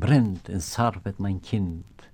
brennt in sarvet mein kind.